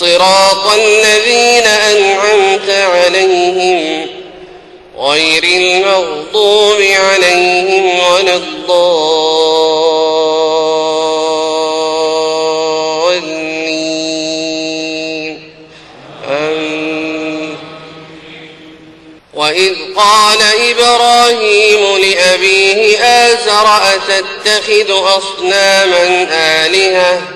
صراط الذين أنعمت عليهم غير المغضوب عليهم ولا الضالين. وإذ قال إبراهيم لأبيه آزر أتتخذ أصناما آلهة؟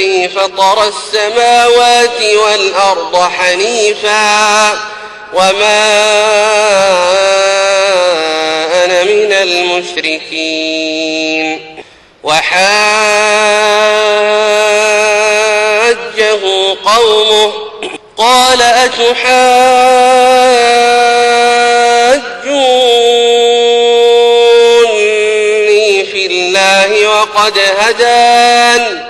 للذي فطر السماوات والأرض حنيفا وما أنا من المشركين وحاجه قومه قال أتحاجوني في الله وقد هدان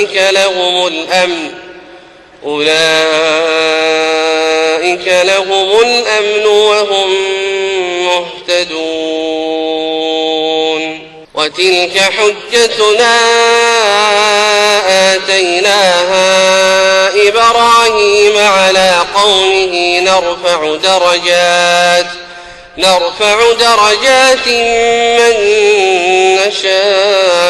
أولئك لهم الأمن. أولئك لهم الأمن وهم مهتدون. وتلك حجتنا آتيناها إبراهيم على قومه. نرفع درجات نرفع درجات من نشاء.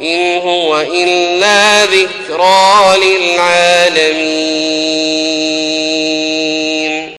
إن هو إلا ذكرى للعالمين.